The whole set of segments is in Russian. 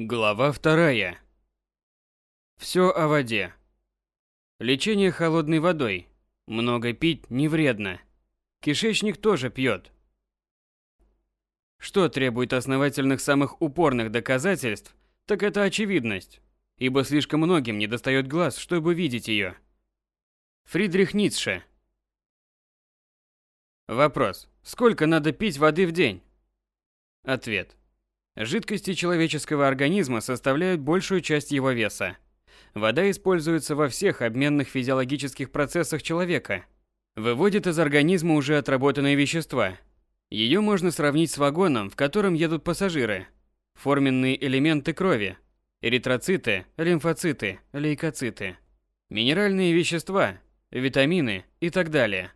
Глава вторая. Все о воде. Лечение холодной водой. Много пить не вредно. Кишечник тоже пьет. Что требует основательных самых упорных доказательств, так это очевидность, ибо слишком многим недостает глаз, чтобы видеть ее. Фридрих Ницше. Вопрос. Сколько надо пить воды в день? Ответ. Жидкости человеческого организма составляют большую часть его веса. Вода используется во всех обменных физиологических процессах человека. Выводит из организма уже отработанные вещества. Ее можно сравнить с вагоном, в котором едут пассажиры. Форменные элементы крови. Эритроциты, лимфоциты, лейкоциты. Минеральные вещества, витамины и так далее.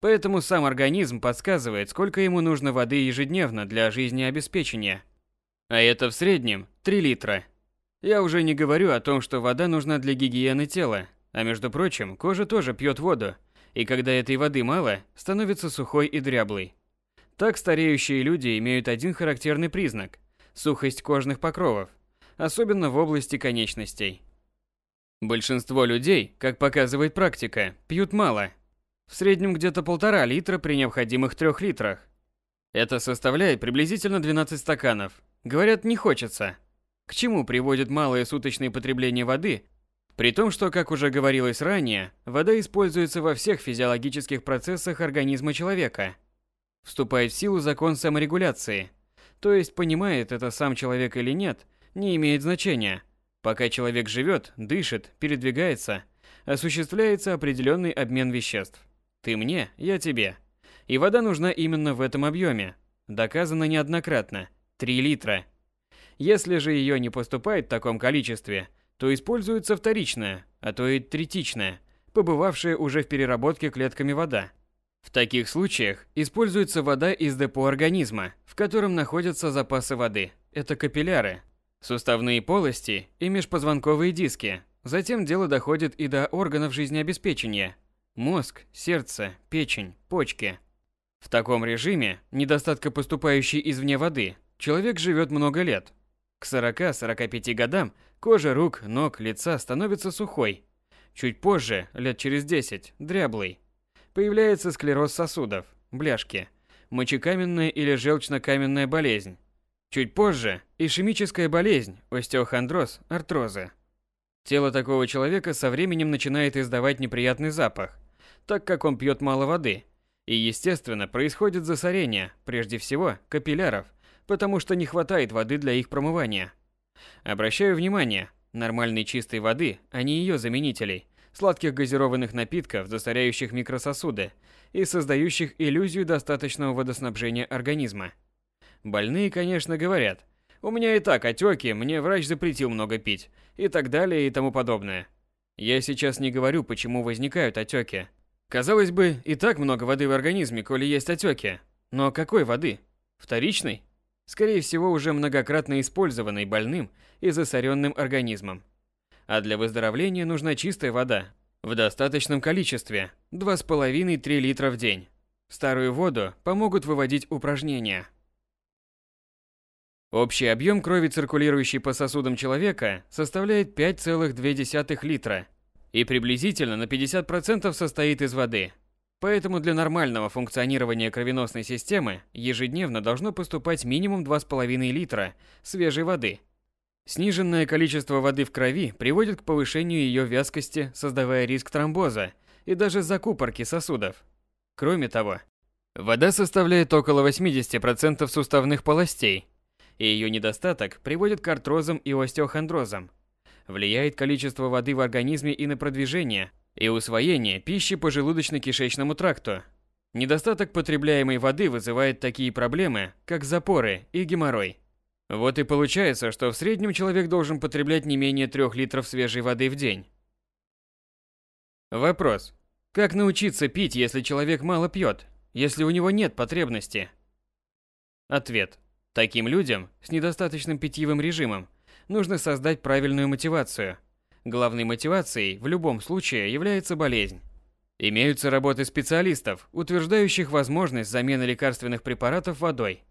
Поэтому сам организм подсказывает, сколько ему нужно воды ежедневно для жизнеобеспечения. А это в среднем 3 литра. Я уже не говорю о том, что вода нужна для гигиены тела, а между прочим, кожа тоже пьет воду, и когда этой воды мало, становится сухой и дряблой. Так стареющие люди имеют один характерный признак – сухость кожных покровов, особенно в области конечностей. Большинство людей, как показывает практика, пьют мало. В среднем где-то полтора литра при необходимых трех литрах. Это составляет приблизительно 12 стаканов, Говорят, не хочется. К чему приводит малое суточное потребление воды, при том, что, как уже говорилось ранее, вода используется во всех физиологических процессах организма человека. Вступает в силу закон саморегуляции. То есть, понимает это сам человек или нет, не имеет значения. Пока человек живет, дышит, передвигается, осуществляется определенный обмен веществ. Ты мне, я тебе. И вода нужна именно в этом объеме. Доказано неоднократно – 3 литра. Если же ее не поступает в таком количестве, то используется вторичная, а то и третичная, побывавшая уже в переработке клетками вода. В таких случаях используется вода из депо организма, в котором находятся запасы воды. Это капилляры, суставные полости и межпозвонковые диски. Затем дело доходит и до органов жизнеобеспечения. Мозг, сердце, печень, почки. В таком режиме недостатка поступающей извне воды Человек живет много лет. К 40-45 годам кожа рук, ног, лица становится сухой. Чуть позже, лет через 10, дряблый. Появляется склероз сосудов, бляшки, мочекаменная или желчно-каменная болезнь. Чуть позже – ишемическая болезнь, остеохондроз, артрозы. Тело такого человека со временем начинает издавать неприятный запах, так как он пьет мало воды. И, естественно, происходит засорение, прежде всего, капилляров – потому что не хватает воды для их промывания. Обращаю внимание, нормальной чистой воды, а не ее заменителей, сладких газированных напитков, засоряющих микрососуды и создающих иллюзию достаточного водоснабжения организма. Больные, конечно, говорят, у меня и так отеки, мне врач запретил много пить, и так далее и тому подобное. Я сейчас не говорю, почему возникают отеки. Казалось бы, и так много воды в организме, коли есть отеки. Но какой воды? Вторичной? Скорее всего уже многократно использованной больным и засоренным организмом. А для выздоровления нужна чистая вода в достаточном количестве 2,5-3 литра в день. Старую воду помогут выводить упражнения. Общий объем крови, циркулирующей по сосудам человека, составляет 5,2 литра и приблизительно на 50% состоит из воды – Поэтому для нормального функционирования кровеносной системы ежедневно должно поступать минимум 2,5 литра свежей воды. Сниженное количество воды в крови приводит к повышению ее вязкости, создавая риск тромбоза и даже закупорки сосудов. Кроме того, вода составляет около 80% суставных полостей, и ее недостаток приводит к артрозам и остеохондрозам. Влияет количество воды в организме и на продвижение, и усвоение пищи по желудочно-кишечному тракту. Недостаток потребляемой воды вызывает такие проблемы, как запоры и геморрой. Вот и получается, что в среднем человек должен потреблять не менее 3 литров свежей воды в день. Вопрос. Как научиться пить, если человек мало пьет, если у него нет потребности? Ответ. Таким людям с недостаточным питьевым режимом нужно создать правильную мотивацию – Главной мотивацией в любом случае является болезнь. Имеются работы специалистов, утверждающих возможность замены лекарственных препаратов водой.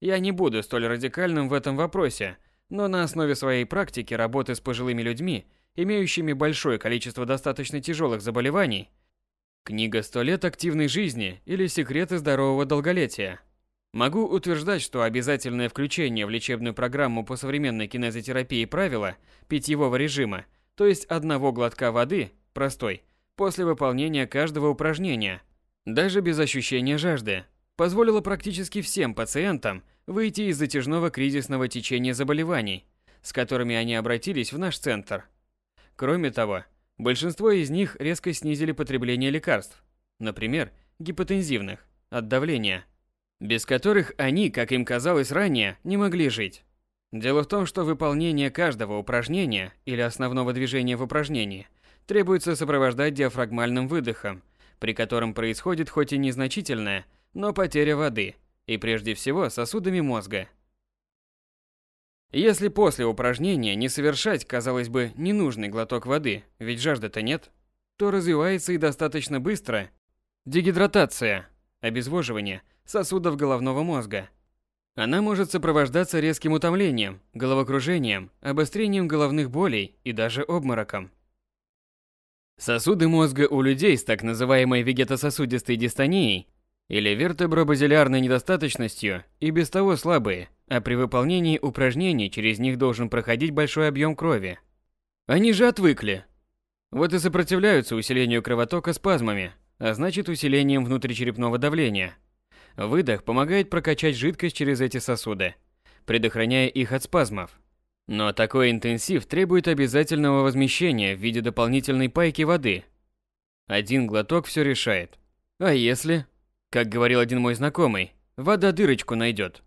Я не буду столь радикальным в этом вопросе, но на основе своей практики работы с пожилыми людьми, имеющими большое количество достаточно тяжелых заболеваний, книга «100 лет активной жизни» или «Секреты здорового долголетия» Могу утверждать, что обязательное включение в лечебную программу по современной кинезотерапии правила питьевого режима, то есть одного глотка воды, простой, после выполнения каждого упражнения, даже без ощущения жажды, позволило практически всем пациентам выйти из затяжного кризисного течения заболеваний, с которыми они обратились в наш центр. Кроме того, большинство из них резко снизили потребление лекарств, например, гипотензивных, от давления – без которых они, как им казалось ранее, не могли жить. Дело в том, что выполнение каждого упражнения или основного движения в упражнении требуется сопровождать диафрагмальным выдохом, при котором происходит хоть и незначительная, но потеря воды, и прежде всего сосудами мозга. Если после упражнения не совершать, казалось бы, ненужный глоток воды, ведь жажды-то нет, то развивается и достаточно быстро дегидратация, обезвоживание – сосудов головного мозга. Она может сопровождаться резким утомлением, головокружением, обострением головных болей и даже обмороком. Сосуды мозга у людей с так называемой вегетососудистой дистонией или вертебробазилярной недостаточностью и без того слабые, а при выполнении упражнений через них должен проходить большой объем крови. Они же отвыкли. Вот и сопротивляются усилению кровотока спазмами, а значит усилением внутричерепного давления – Выдох помогает прокачать жидкость через эти сосуды, предохраняя их от спазмов. Но такой интенсив требует обязательного возмещения в виде дополнительной пайки воды. Один глоток все решает. А если, как говорил один мой знакомый, вода дырочку найдет?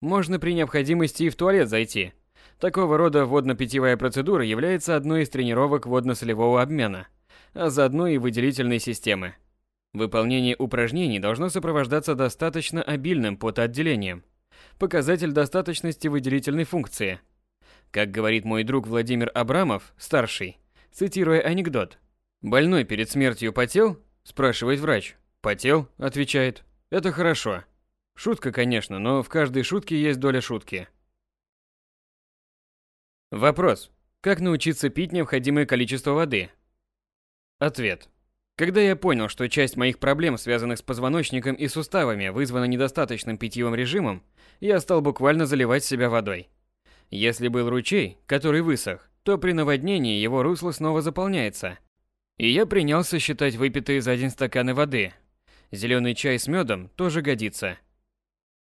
Можно при необходимости и в туалет зайти. Такого рода водно-питьевая процедура является одной из тренировок водно-солевого обмена, а заодно и выделительной системы. Выполнение упражнений должно сопровождаться достаточно обильным потоотделением. Показатель достаточности выделительной функции. Как говорит мой друг Владимир Абрамов, старший, цитируя анекдот. «Больной перед смертью потел?» – спрашивает врач. «Потел?» – отвечает. «Это хорошо». Шутка, конечно, но в каждой шутке есть доля шутки. Вопрос. Как научиться пить необходимое количество воды? Ответ. Когда я понял, что часть моих проблем, связанных с позвоночником и суставами, вызвана недостаточным питьевым режимом, я стал буквально заливать себя водой. Если был ручей, который высох, то при наводнении его русло снова заполняется. И я принялся считать выпитые за день стаканы воды. Зеленый чай с медом тоже годится.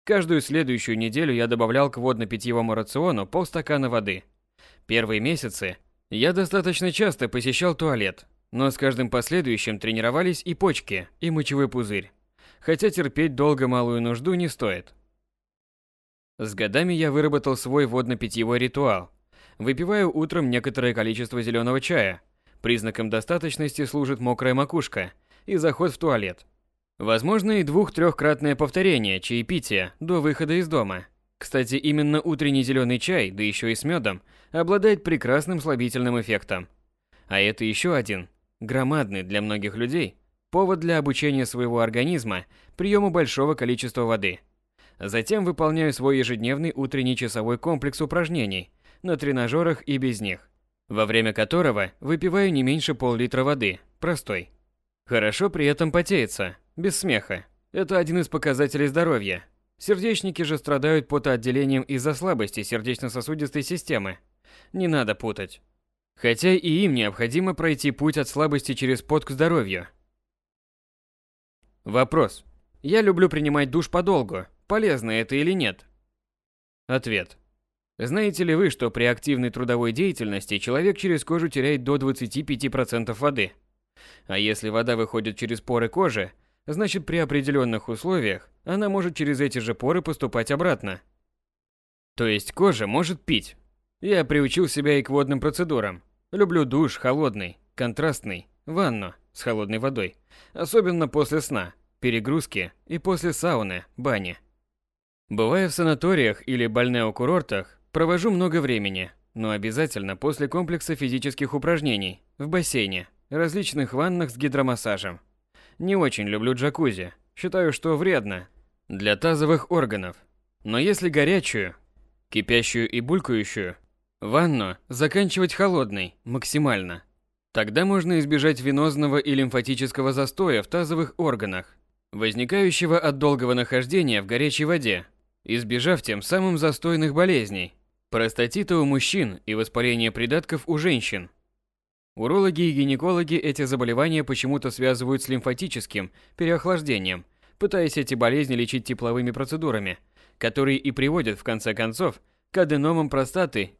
Каждую следующую неделю я добавлял к водно-питьевому рациону полстакана воды. Первые месяцы я достаточно часто посещал туалет, но с каждым последующим тренировались и почки, и мочевой пузырь. Хотя терпеть долго малую нужду не стоит. С годами я выработал свой водно-питьевой ритуал. Выпиваю утром некоторое количество зеленого чая. Признаком достаточности служит мокрая макушка и заход в туалет. Возможно и двух-трехкратное повторение чаепития до выхода из дома. Кстати, именно утренний зеленый чай, да еще и с медом, обладает прекрасным слабительным эффектом. А это еще один громадный для многих людей повод для обучения своего организма приему большого количества воды. Затем выполняю свой ежедневный утренний часовой комплекс упражнений на тренажерах и без них, во время которого выпиваю не меньше пол-литра воды, простой. Хорошо при этом потеется, без смеха. Это один из показателей здоровья. Сердечники же страдают потоотделением из-за слабости сердечно-сосудистой системы. Не надо путать. Хотя и им необходимо пройти путь от слабости через пот к здоровью. Вопрос. Я люблю принимать душ подолгу. Полезно это или нет? Ответ. Знаете ли вы, что при активной трудовой деятельности человек через кожу теряет до 25% воды? А если вода выходит через поры кожи, значит при определенных условиях она может через эти же поры поступать обратно. То есть кожа может пить, я приучил себя и к водным процедурам. Люблю душ холодный, контрастный, ванну с холодной водой. Особенно после сна, перегрузки и после сауны, бани. Бывая в санаториях или курортах, провожу много времени, но обязательно после комплекса физических упражнений, в бассейне, различных ваннах с гидромассажем. Не очень люблю джакузи, считаю, что вредно для тазовых органов. Но если горячую, Кипящую и булькающую. Ванну заканчивать холодной, максимально. Тогда можно избежать венозного и лимфатического застоя в тазовых органах, возникающего от долгого нахождения в горячей воде, избежав тем самым застойных болезней, простатита у мужчин и воспаления придатков у женщин. Урологи и гинекологи эти заболевания почему-то связывают с лимфатическим переохлаждением, пытаясь эти болезни лечить тепловыми процедурами, которые и приводят в конце концов к аденомам простаты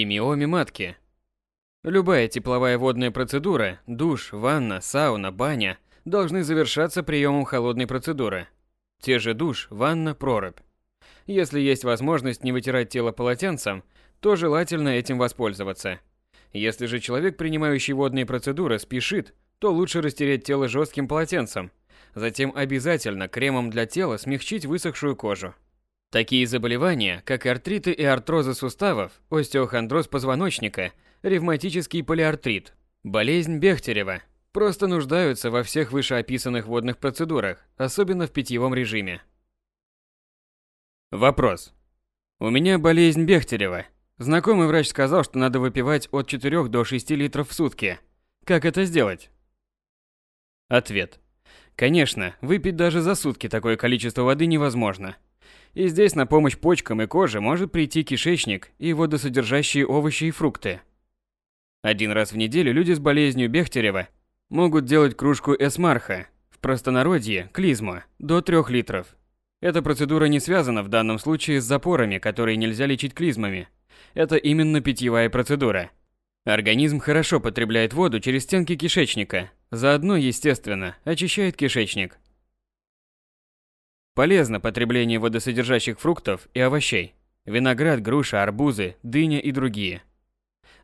и миоме матки. Любая тепловая водная процедура, душ, ванна, сауна, баня должны завершаться приемом холодной процедуры. Те же душ, ванна, прорубь. Если есть возможность не вытирать тело полотенцем, то желательно этим воспользоваться. Если же человек, принимающий водные процедуры, спешит, то лучше растереть тело жестким полотенцем. Затем обязательно кремом для тела смягчить высохшую кожу. Такие заболевания, как артриты и артрозы суставов, остеохондроз позвоночника, ревматический полиартрит, болезнь Бехтерева, просто нуждаются во всех вышеописанных водных процедурах, особенно в питьевом режиме. Вопрос. У меня болезнь Бехтерева. Знакомый врач сказал, что надо выпивать от 4 до 6 литров в сутки. Как это сделать? Ответ. Конечно, выпить даже за сутки такое количество воды невозможно. И здесь на помощь почкам и коже может прийти кишечник и водосодержащие овощи и фрукты. Один раз в неделю люди с болезнью Бехтерева могут делать кружку эсмарха, в простонародье – клизму, до 3 литров. Эта процедура не связана в данном случае с запорами, которые нельзя лечить клизмами – это именно питьевая процедура. Организм хорошо потребляет воду через стенки кишечника, заодно, естественно, очищает кишечник. Полезно потребление водосодержащих фруктов и овощей. Виноград, груша, арбузы, дыня и другие.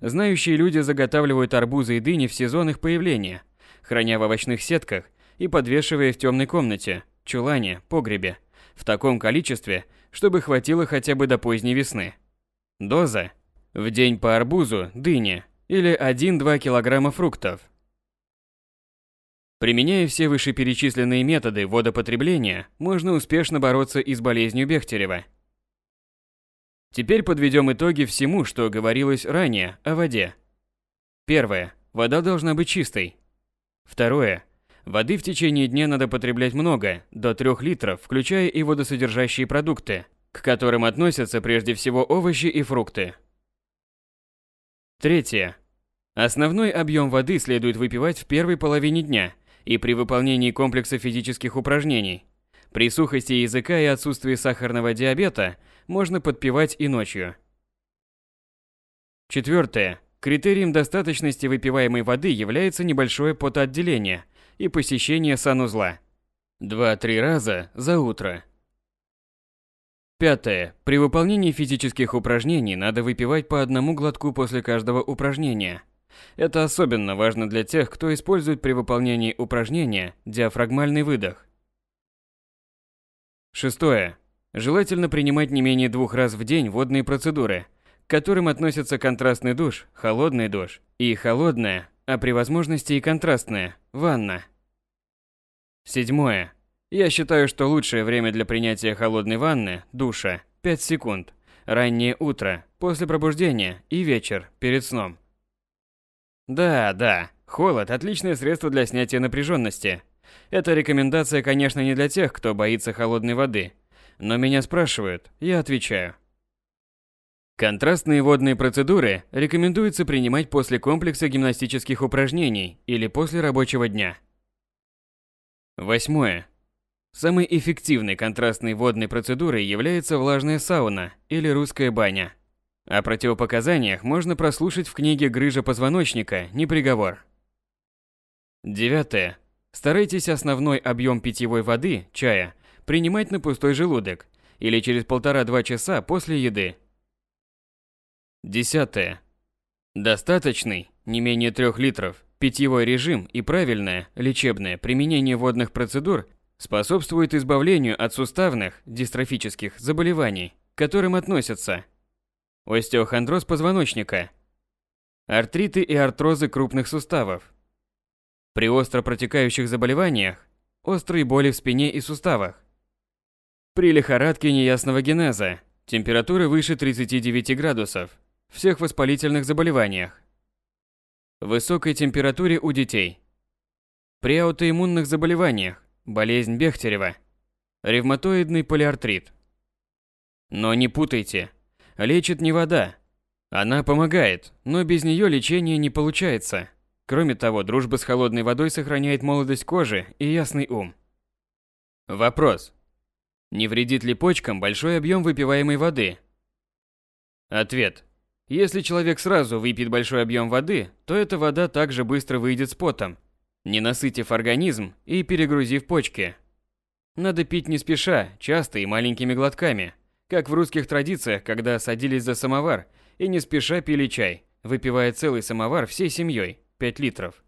Знающие люди заготавливают арбузы и дыни в сезон их появления, храня в овощных сетках и подвешивая в темной комнате, чулане, погребе, в таком количестве, чтобы хватило хотя бы до поздней весны. Доза в день по арбузу, дыне или 1-2 кг фруктов. Применяя все вышеперечисленные методы водопотребления, можно успешно бороться и с болезнью Бехтерева. Теперь подведем итоги всему, что говорилось ранее о воде. Первое. Вода должна быть чистой. Второе. Воды в течение дня надо потреблять много, до 3 литров, включая и водосодержащие продукты – к которым относятся прежде всего овощи и фрукты. Третье. Основной объем воды следует выпивать в первой половине дня и при выполнении комплекса физических упражнений. При сухости языка и отсутствии сахарного диабета можно подпивать и ночью. Четвертое. Критерием достаточности выпиваемой воды является небольшое потоотделение и посещение санузла. 2-3 раза за утро. Пятое. При выполнении физических упражнений надо выпивать по одному глотку после каждого упражнения. Это особенно важно для тех, кто использует при выполнении упражнения диафрагмальный выдох. Шестое. Желательно принимать не менее двух раз в день водные процедуры, к которым относятся контрастный душ, холодный душ и холодная, а при возможности и контрастная, ванна. Седьмое. Я считаю, что лучшее время для принятия холодной ванны, душа, 5 секунд. Раннее утро, после пробуждения и вечер, перед сном. Да, да, холод – отличное средство для снятия напряженности. Эта рекомендация, конечно, не для тех, кто боится холодной воды. Но меня спрашивают, я отвечаю. Контрастные водные процедуры рекомендуется принимать после комплекса гимнастических упражнений или после рабочего дня. Восьмое. Самой эффективной контрастной водной процедурой является влажная сауна или русская баня. О противопоказаниях можно прослушать в книге «Грыжа позвоночника. Не приговор». Девятое. Старайтесь основной объем питьевой воды, чая, принимать на пустой желудок или через полтора-два часа после еды. Десятое. Достаточный, не менее трех литров, питьевой режим и правильное, лечебное применение водных процедур способствует избавлению от суставных, дистрофических заболеваний, к которым относятся остеохондроз позвоночника, артриты и артрозы крупных суставов. При остро протекающих заболеваниях острые боли в спине и суставах. При лихорадке неясного генеза, Температура выше 39 градусов. Всех воспалительных заболеваниях. Высокой температуре у детей. При аутоиммунных заболеваниях. Болезнь Бехтерева. Ревматоидный полиартрит. Но не путайте. Лечит не вода. Она помогает, но без нее лечение не получается. Кроме того, дружба с холодной водой сохраняет молодость кожи и ясный ум. Вопрос. Не вредит ли почкам большой объем выпиваемой воды? Ответ. Если человек сразу выпьет большой объем воды, то эта вода также быстро выйдет с потом, не насытив организм и перегрузив почки. Надо пить не спеша, часто и маленькими глотками, как в русских традициях, когда садились за самовар и не спеша пили чай, выпивая целый самовар всей семьей, 5 литров.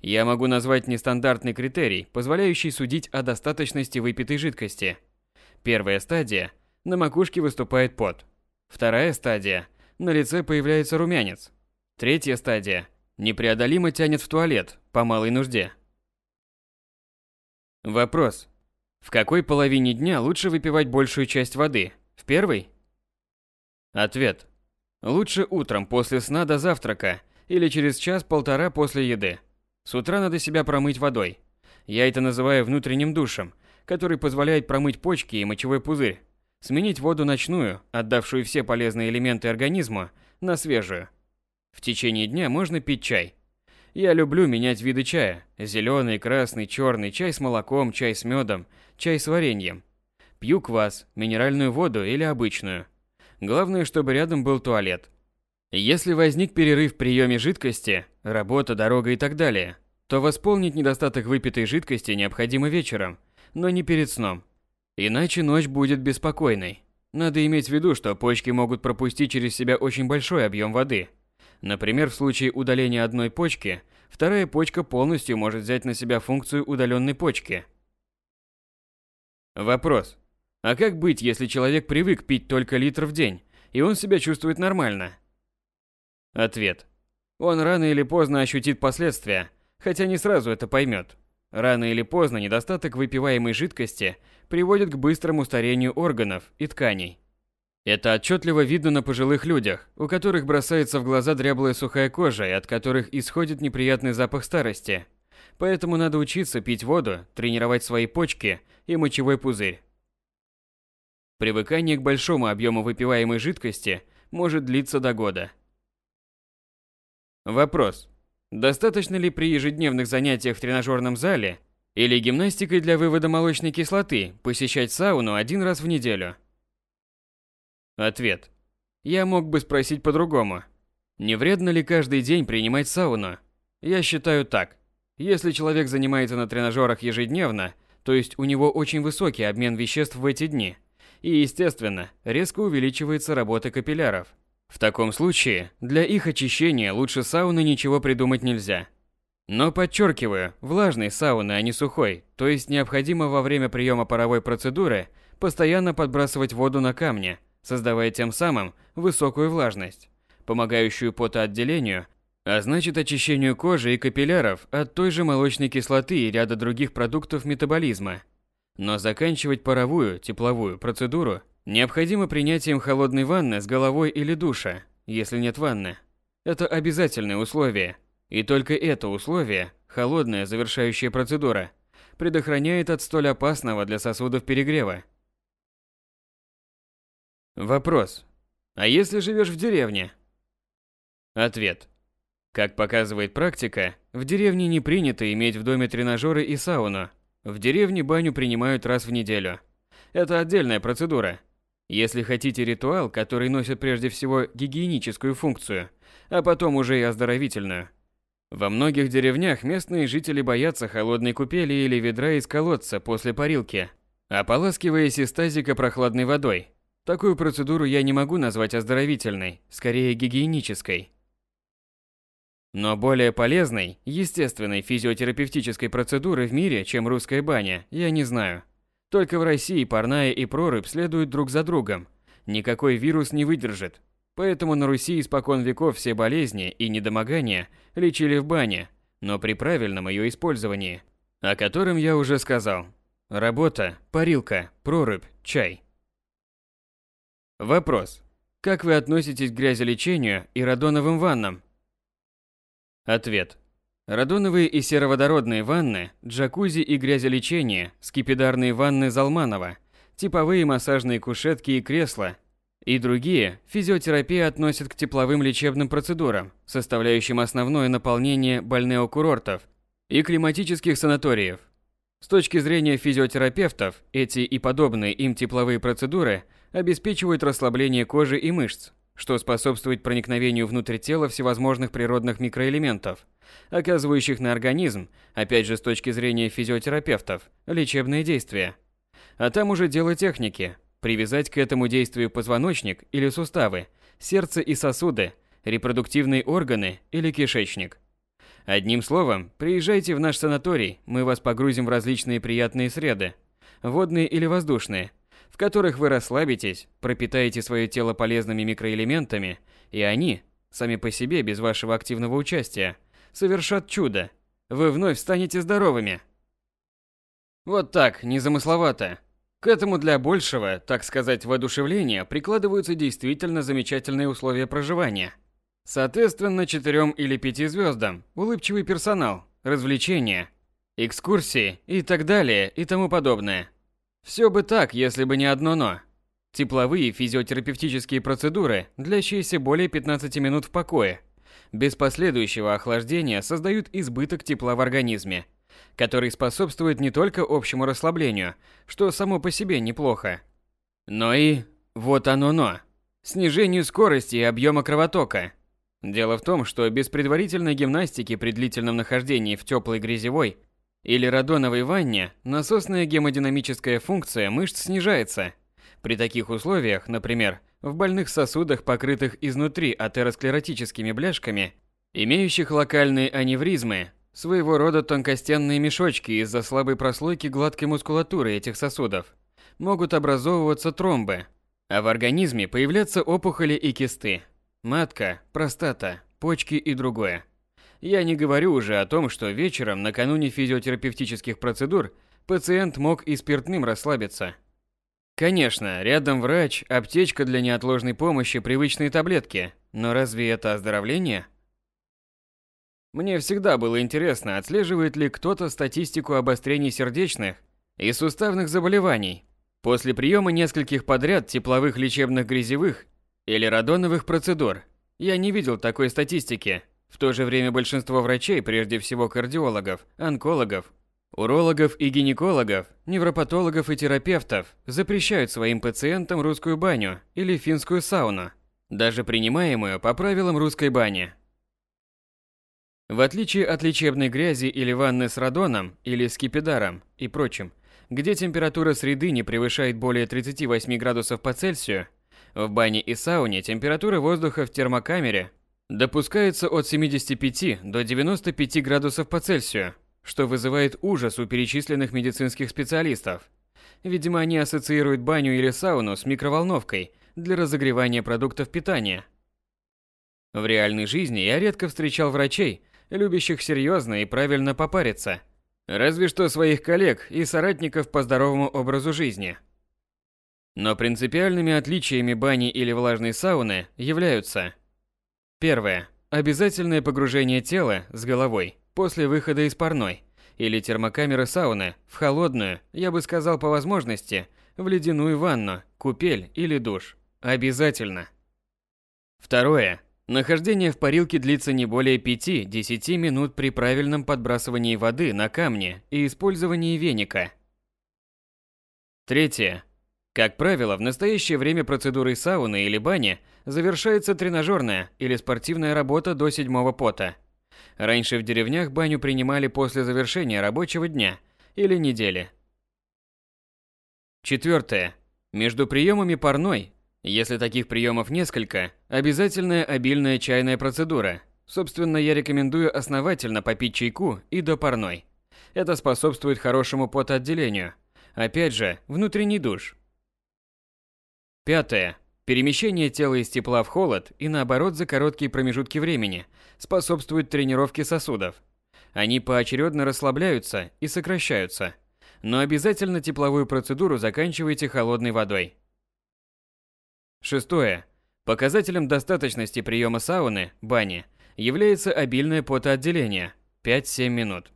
Я могу назвать нестандартный критерий, позволяющий судить о достаточности выпитой жидкости. Первая стадия – на макушке выступает пот. Вторая стадия – на лице появляется румянец. Третья стадия – непреодолимо тянет в туалет по малой нужде. Вопрос. В какой половине дня лучше выпивать большую часть воды? В первой? Ответ. Лучше утром после сна до завтрака или через час-полтора после еды. С утра надо себя промыть водой. Я это называю внутренним душем, который позволяет промыть почки и мочевой пузырь, сменить воду ночную, отдавшую все полезные элементы организма, на свежую. В течение дня можно пить чай. Я люблю менять виды чая. Зеленый, красный, черный, чай с молоком, чай с медом, чай с вареньем. Пью квас, минеральную воду или обычную. Главное, чтобы рядом был туалет. Если возник перерыв в приеме жидкости, работа, дорога и так далее, то восполнить недостаток выпитой жидкости необходимо вечером, но не перед сном. Иначе ночь будет беспокойной. Надо иметь в виду, что почки могут пропустить через себя очень большой объем воды. Например, в случае удаления одной почки, вторая почка полностью может взять на себя функцию удаленной почки. Вопрос. А как быть, если человек привык пить только литр в день, и он себя чувствует нормально? Ответ. Он рано или поздно ощутит последствия, хотя не сразу это поймет. Рано или поздно недостаток выпиваемой жидкости приводит к быстрому старению органов и тканей. Это отчетливо видно на пожилых людях, у которых бросается в глаза дряблая сухая кожа и от которых исходит неприятный запах старости. Поэтому надо учиться пить воду, тренировать свои почки и мочевой пузырь. Привыкание к большому объему выпиваемой жидкости может длиться до года. Вопрос. Достаточно ли при ежедневных занятиях в тренажерном зале или гимнастикой для вывода молочной кислоты посещать сауну один раз в неделю? Ответ. Я мог бы спросить по-другому. Не вредно ли каждый день принимать сауну? Я считаю так. Если человек занимается на тренажерах ежедневно, то есть у него очень высокий обмен веществ в эти дни – и, естественно, резко увеличивается работа капилляров. В таком случае, для их очищения лучше сауны ничего придумать нельзя. Но подчеркиваю, влажной сауны, а не сухой, то есть необходимо во время приема паровой процедуры постоянно подбрасывать воду на камни, создавая тем самым высокую влажность, помогающую потоотделению, а значит очищению кожи и капилляров от той же молочной кислоты и ряда других продуктов метаболизма – но заканчивать паровую, тепловую процедуру необходимо принятием холодной ванны с головой или душа, если нет ванны. Это обязательное условие. И только это условие, холодная завершающая процедура, предохраняет от столь опасного для сосудов перегрева. Вопрос. А если живешь в деревне? Ответ. Как показывает практика, в деревне не принято иметь в доме тренажеры и сауну, в деревне баню принимают раз в неделю. Это отдельная процедура. Если хотите ритуал, который носит прежде всего гигиеническую функцию, а потом уже и оздоровительную. Во многих деревнях местные жители боятся холодной купели или ведра из колодца после парилки, ополаскиваясь из тазика прохладной водой. Такую процедуру я не могу назвать оздоровительной, скорее гигиенической. Но более полезной, естественной физиотерапевтической процедуры в мире, чем русская баня, я не знаю. Только в России парная и прорубь следуют друг за другом. Никакой вирус не выдержит. Поэтому на Руси испокон веков все болезни и недомогания лечили в бане, но при правильном ее использовании, о котором я уже сказал. Работа, парилка, прорубь, чай – Вопрос. Как вы относитесь к грязелечению и радоновым ваннам? Ответ. Радоновые и сероводородные ванны, джакузи и грязелечение, скипидарные ванны Залманова, типовые массажные кушетки и кресла и другие физиотерапия относит к тепловым лечебным процедурам, составляющим основное наполнение больнеокурортов и климатических санаториев. С точки зрения физиотерапевтов, эти и подобные им тепловые процедуры обеспечивают расслабление кожи и мышц, что способствует проникновению внутрь тела всевозможных природных микроэлементов, оказывающих на организм, опять же с точки зрения физиотерапевтов, лечебные действия. А там уже дело техники. Привязать к этому действию позвоночник или суставы, сердце и сосуды, репродуктивные органы или кишечник. Одним словом, приезжайте в наш санаторий, мы вас погрузим в различные приятные среды, водные или воздушные, в которых вы расслабитесь, пропитаете свое тело полезными микроэлементами, и они, сами по себе без вашего активного участия, совершат чудо. Вы вновь станете здоровыми. Вот так, незамысловато. К этому для большего, так сказать, воодушевления прикладываются действительно замечательные условия проживания. Соответственно, четырем или пяти звездам, улыбчивый персонал, развлечения, экскурсии и так далее и тому подобное. Все бы так, если бы не одно «но». Тепловые физиотерапевтические процедуры, длящиеся более 15 минут в покое, без последующего охлаждения создают избыток тепла в организме – который способствует не только общему расслаблению, что само по себе неплохо, но и, вот оно но, снижению скорости и объема кровотока. Дело в том, что без предварительной гимнастики при длительном нахождении в теплой грязевой или радоновой ванне насосная гемодинамическая функция мышц снижается. При таких условиях, например, в больных сосудах, покрытых изнутри атеросклеротическими бляшками, имеющих локальные аневризмы, Своего рода тонкостенные мешочки из-за слабой прослойки гладкой мускулатуры этих сосудов. Могут образовываться тромбы, а в организме появляться опухоли и кисты. Матка, простата, почки и другое. Я не говорю уже о том, что вечером, накануне физиотерапевтических процедур, пациент мог и спиртным расслабиться. Конечно, рядом врач, аптечка для неотложной помощи, привычные таблетки. Но разве это оздоровление? Мне всегда было интересно, отслеживает ли кто-то статистику обострений сердечных и суставных заболеваний после приема нескольких подряд тепловых лечебных грязевых или радоновых процедур. Я не видел такой статистики. В то же время большинство врачей, прежде всего кардиологов, онкологов, урологов и гинекологов, невропатологов и терапевтов, запрещают своим пациентам русскую баню или финскую сауну, даже принимаемую по правилам русской бани. В отличие от лечебной грязи или ванны с радоном или скипидаром и прочим, где температура среды не превышает более 38 градусов по Цельсию, в бане и сауне температура воздуха в термокамере допускается от 75 до 95 градусов по Цельсию, что вызывает ужас у перечисленных медицинских специалистов. Видимо, они ассоциируют баню или сауну с микроволновкой для разогревания продуктов питания. В реальной жизни я редко встречал врачей, любящих серьезно и правильно попариться. Разве что своих коллег и соратников по здоровому образу жизни. Но принципиальными отличиями бани или влажной сауны являются Первое. Обязательное погружение тела с головой после выхода из парной или термокамеры сауны в холодную, я бы сказал по возможности, в ледяную ванну, купель или душ. Обязательно. Второе. Нахождение в парилке длится не более 5-10 минут при правильном подбрасывании воды на камни и использовании веника. Третье. Как правило, в настоящее время процедурой сауны или бани завершается тренажерная или спортивная работа до седьмого пота. Раньше в деревнях баню принимали после завершения рабочего дня или недели. Четвертое. Между приемами парной если таких приемов несколько, обязательная обильная чайная процедура. Собственно, я рекомендую основательно попить чайку и до парной. Это способствует хорошему потоотделению. Опять же, внутренний душ. Пятое. Перемещение тела из тепла в холод и наоборот за короткие промежутки времени способствует тренировке сосудов. Они поочередно расслабляются и сокращаются. Но обязательно тепловую процедуру заканчивайте холодной водой. Шестое. Показателем достаточности приема сауны, бани, является обильное потоотделение 5-7 минут.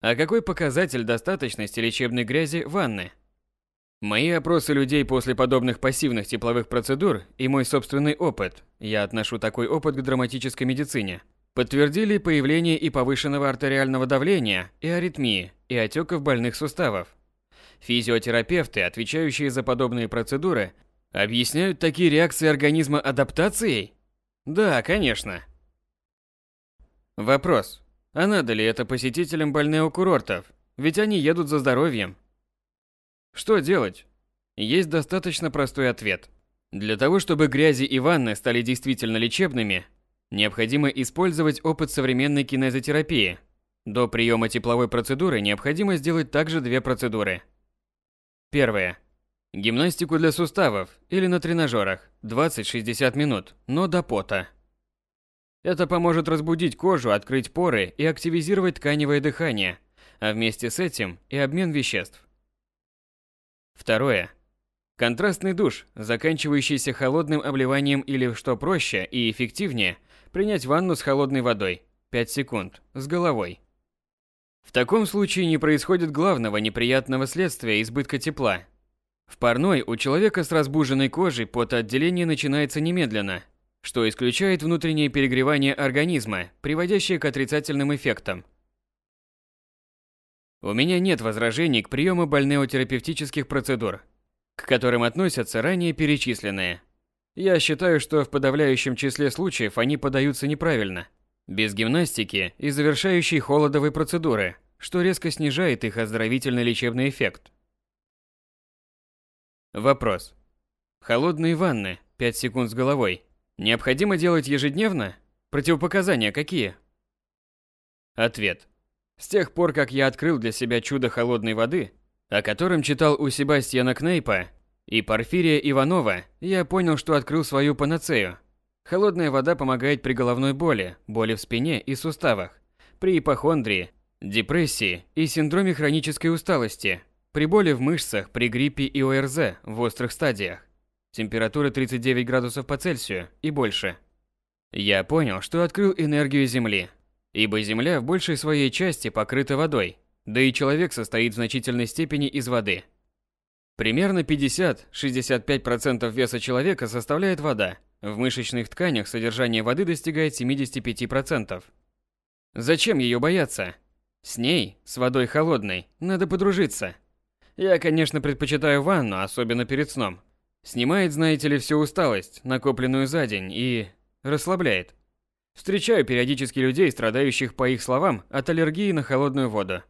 А какой показатель достаточности лечебной грязи ванны? Мои опросы людей после подобных пассивных тепловых процедур и мой собственный опыт, я отношу такой опыт к драматической медицине, подтвердили появление и повышенного артериального давления, и аритмии, и отеков больных суставов. Физиотерапевты, отвечающие за подобные процедуры, объясняют такие реакции организма адаптацией? Да, конечно. Вопрос. А надо ли это посетителям курортов? Ведь они едут за здоровьем. Что делать? Есть достаточно простой ответ. Для того, чтобы грязи и ванны стали действительно лечебными, необходимо использовать опыт современной кинезотерапии. До приема тепловой процедуры необходимо сделать также две процедуры. Первое. Гимнастику для суставов или на тренажерах 20-60 минут, но до пота. Это поможет разбудить кожу, открыть поры и активизировать тканевое дыхание, а вместе с этим и обмен веществ. Второе. Контрастный душ, заканчивающийся холодным обливанием или, что проще и эффективнее, принять ванну с холодной водой 5 секунд с головой. В таком случае не происходит главного неприятного следствия избытка тепла. В парной у человека с разбуженной кожей потоотделение начинается немедленно, что исключает внутреннее перегревание организма, приводящее к отрицательным эффектам. У меня нет возражений к приему больнеотерапевтических процедур, к которым относятся ранее перечисленные. Я считаю, что в подавляющем числе случаев они подаются неправильно, без гимнастики и завершающей холодовой процедуры, что резко снижает их оздоровительный лечебный эффект. Вопрос. Холодные ванны, 5 секунд с головой, Необходимо делать ежедневно? Противопоказания какие? Ответ. С тех пор, как я открыл для себя чудо холодной воды, о котором читал у Себастьяна Кнейпа и Порфирия Иванова, я понял, что открыл свою панацею. Холодная вода помогает при головной боли, боли в спине и суставах, при ипохондрии, депрессии и синдроме хронической усталости, при боли в мышцах, при гриппе и ОРЗ в острых стадиях температура 39 градусов по Цельсию и больше. Я понял, что открыл энергию Земли, ибо Земля в большей своей части покрыта водой, да и человек состоит в значительной степени из воды. Примерно 50-65% веса человека составляет вода. В мышечных тканях содержание воды достигает 75%. Зачем ее бояться? С ней, с водой холодной, надо подружиться. Я, конечно, предпочитаю ванну, особенно перед сном. Снимает, знаете ли, всю усталость, накопленную за день, и расслабляет. Встречаю периодически людей, страдающих, по их словам, от аллергии на холодную воду.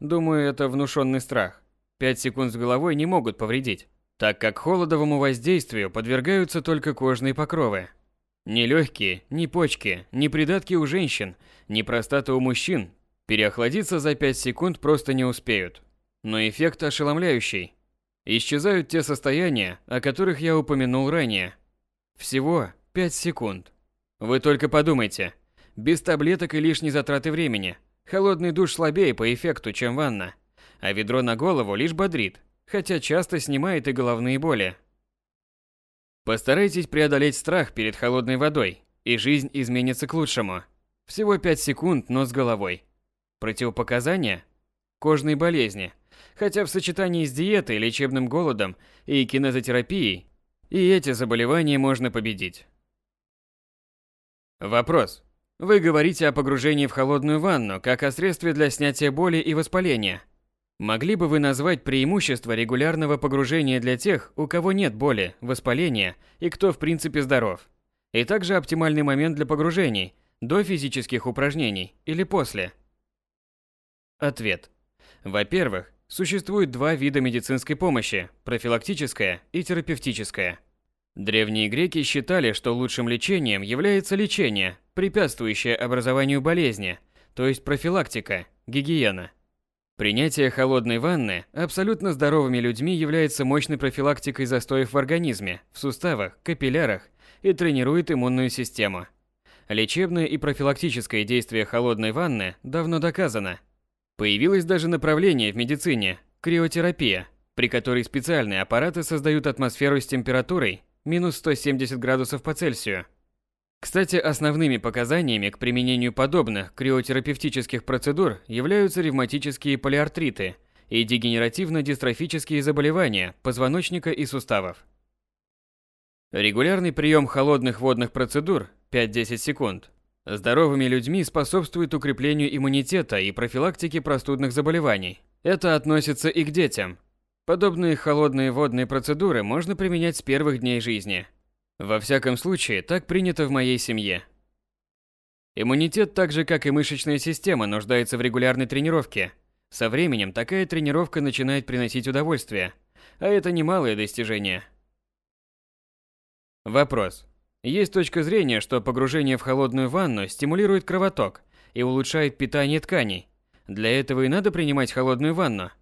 Думаю, это внушенный страх. Пять секунд с головой не могут повредить, так как холодовому воздействию подвергаются только кожные покровы. Ни легкие, ни почки, ни придатки у женщин, ни простата у мужчин переохладиться за 5 секунд просто не успеют. Но эффект ошеломляющий. Исчезают те состояния, о которых я упомянул ранее. Всего 5 секунд. Вы только подумайте. Без таблеток и лишней затраты времени. Холодный душ слабее по эффекту, чем ванна. А ведро на голову лишь бодрит, хотя часто снимает и головные боли. Постарайтесь преодолеть страх перед холодной водой, и жизнь изменится к лучшему. Всего 5 секунд, но с головой. Противопоказания? Кожные болезни – хотя в сочетании с диетой, лечебным голодом и кинезотерапией и эти заболевания можно победить. Вопрос. Вы говорите о погружении в холодную ванну как о средстве для снятия боли и воспаления. Могли бы вы назвать преимущества регулярного погружения для тех, у кого нет боли, воспаления и кто в принципе здоров? И также оптимальный момент для погружений – до физических упражнений или после? Ответ. Во-первых, Существует два вида медицинской помощи – профилактическая и терапевтическая. Древние греки считали, что лучшим лечением является лечение, препятствующее образованию болезни, то есть профилактика, гигиена. Принятие холодной ванны абсолютно здоровыми людьми является мощной профилактикой застоев в организме, в суставах, капиллярах и тренирует иммунную систему. Лечебное и профилактическое действие холодной ванны давно доказано – Появилось даже направление в медицине – криотерапия, при которой специальные аппараты создают атмосферу с температурой минус 170 градусов по Цельсию. Кстати, основными показаниями к применению подобных криотерапевтических процедур являются ревматические полиартриты и дегенеративно-дистрофические заболевания позвоночника и суставов. Регулярный прием холодных водных процедур 5-10 секунд здоровыми людьми способствует укреплению иммунитета и профилактике простудных заболеваний. Это относится и к детям. Подобные холодные водные процедуры можно применять с первых дней жизни. Во всяком случае, так принято в моей семье. Иммунитет, так же как и мышечная система, нуждается в регулярной тренировке. Со временем такая тренировка начинает приносить удовольствие, а это немалое достижение. Вопрос. Есть точка зрения, что погружение в холодную ванну стимулирует кровоток и улучшает питание тканей. Для этого и надо принимать холодную ванну.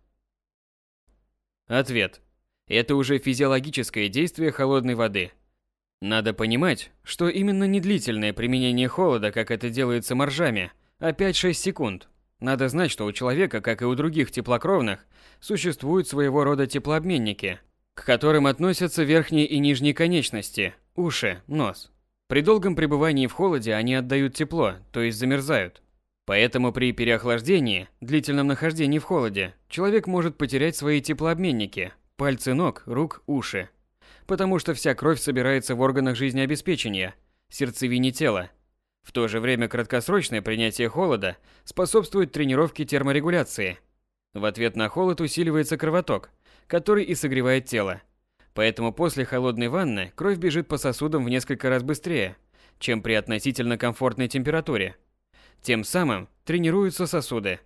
Ответ. Это уже физиологическое действие холодной воды. Надо понимать, что именно недлительное применение холода, как это делается моржами, а 5-6 секунд. Надо знать, что у человека, как и у других теплокровных, существуют своего рода теплообменники, к которым относятся верхние и нижние конечности, уши, нос. При долгом пребывании в холоде они отдают тепло, то есть замерзают. Поэтому при переохлаждении, длительном нахождении в холоде, человек может потерять свои теплообменники, пальцы ног, рук, уши. Потому что вся кровь собирается в органах жизнеобеспечения, сердцевине тела. В то же время краткосрочное принятие холода способствует тренировке терморегуляции. В ответ на холод усиливается кровоток, который и согревает тело. Поэтому после холодной ванны кровь бежит по сосудам в несколько раз быстрее, чем при относительно комфортной температуре. Тем самым тренируются сосуды.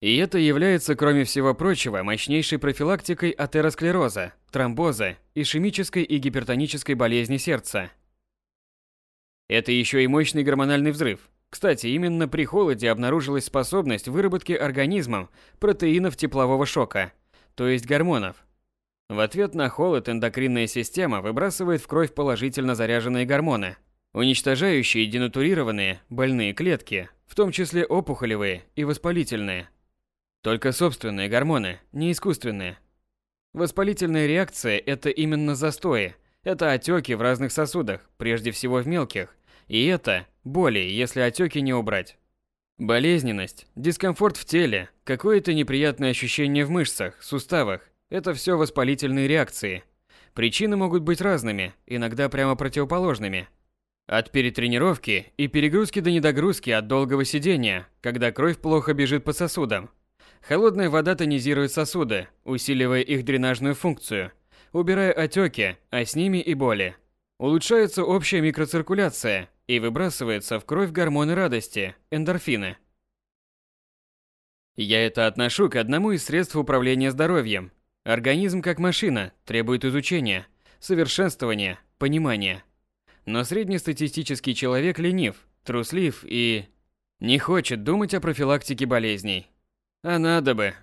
И это является, кроме всего прочего, мощнейшей профилактикой атеросклероза, тромбоза, ишемической и гипертонической болезни сердца. Это еще и мощный гормональный взрыв. Кстати, именно при холоде обнаружилась способность выработки организмом протеинов теплового шока, то есть гормонов – в ответ на холод эндокринная система выбрасывает в кровь положительно заряженные гормоны, уничтожающие денатурированные больные клетки, в том числе опухолевые и воспалительные. Только собственные гормоны, не искусственные. Воспалительная реакция – это именно застои, это отеки в разных сосудах, прежде всего в мелких, и это боли, если отеки не убрать. Болезненность, дискомфорт в теле, какое-то неприятное ощущение в мышцах, суставах, это все воспалительные реакции. Причины могут быть разными, иногда прямо противоположными. От перетренировки и перегрузки до недогрузки от долгого сидения, когда кровь плохо бежит по сосудам. Холодная вода тонизирует сосуды, усиливая их дренажную функцию, убирая отеки, а с ними и боли. Улучшается общая микроциркуляция и выбрасывается в кровь гормоны радости, эндорфины. Я это отношу к одному из средств управления здоровьем Организм как машина требует изучения, совершенствования, понимания. Но среднестатистический человек ленив, труслив и не хочет думать о профилактике болезней. А надо бы,